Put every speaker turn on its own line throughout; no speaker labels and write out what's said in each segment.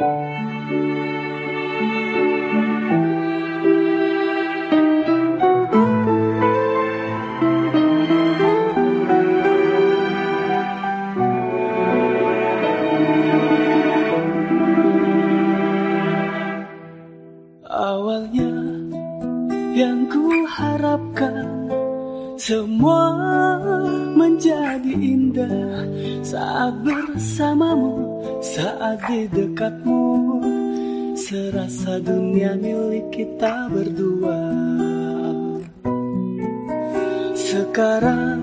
Awalnya yang kuharapkan semua menjadi indah saat bersamamu saat di dekatmu. Serasa dunia milik kita berdua. Sekarang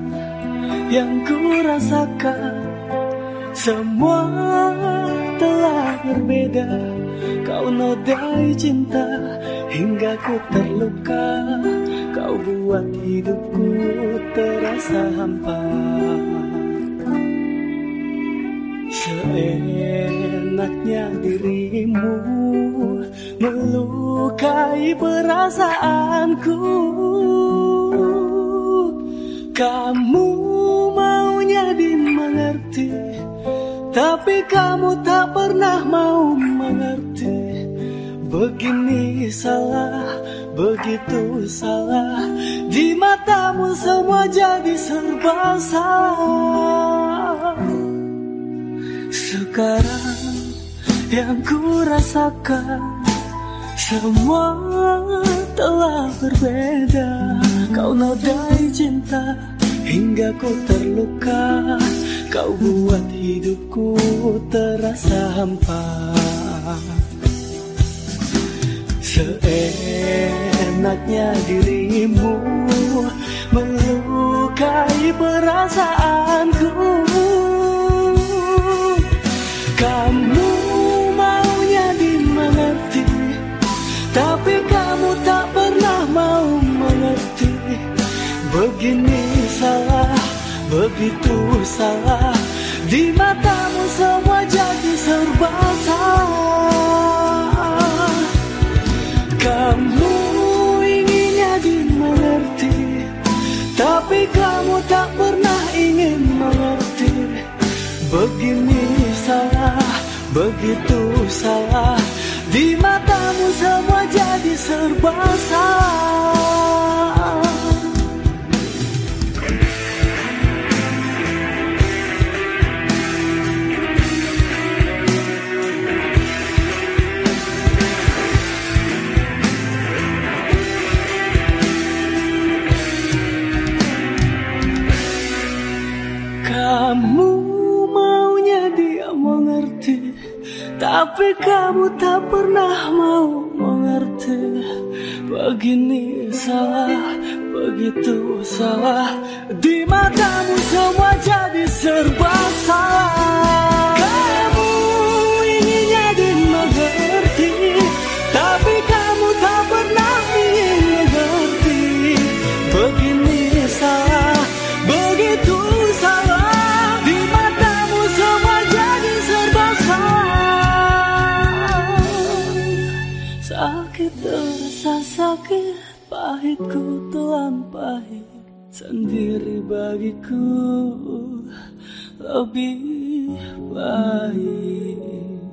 yang ku rasakan semua telah berbeda. Kau nodai cinta hingga ku terluka. Kau buat hidupku terasa hampa Seenaknya dirimu Melukai perasaanku. Kamu maunya dimengerti Tapi kamu tak pernah mau mengerti. Begini salah begitu salah. Di matamu semua jadi serba salah Sekarang yang ku rasakan Semua telah berbeda. Kau nodai cinta hingga ku terluka. Kau buat hidupku terasa hampa. Seenaknya dirimu Begini salah, begitu salah. Di matamu semua jadi serba salah. Kamu inginnya dimengerti Tapi kamu tak pernah ingin mengerti. Begini salah, begitu salah. Di matamu semua jadi serba salah Tapi kamu tak pernah mau mengerti. Begini salah, begitu salah. Di matamu semua jadi serba salah sakit Pahitku telan pahit Sendiri bagiku. Lebih baik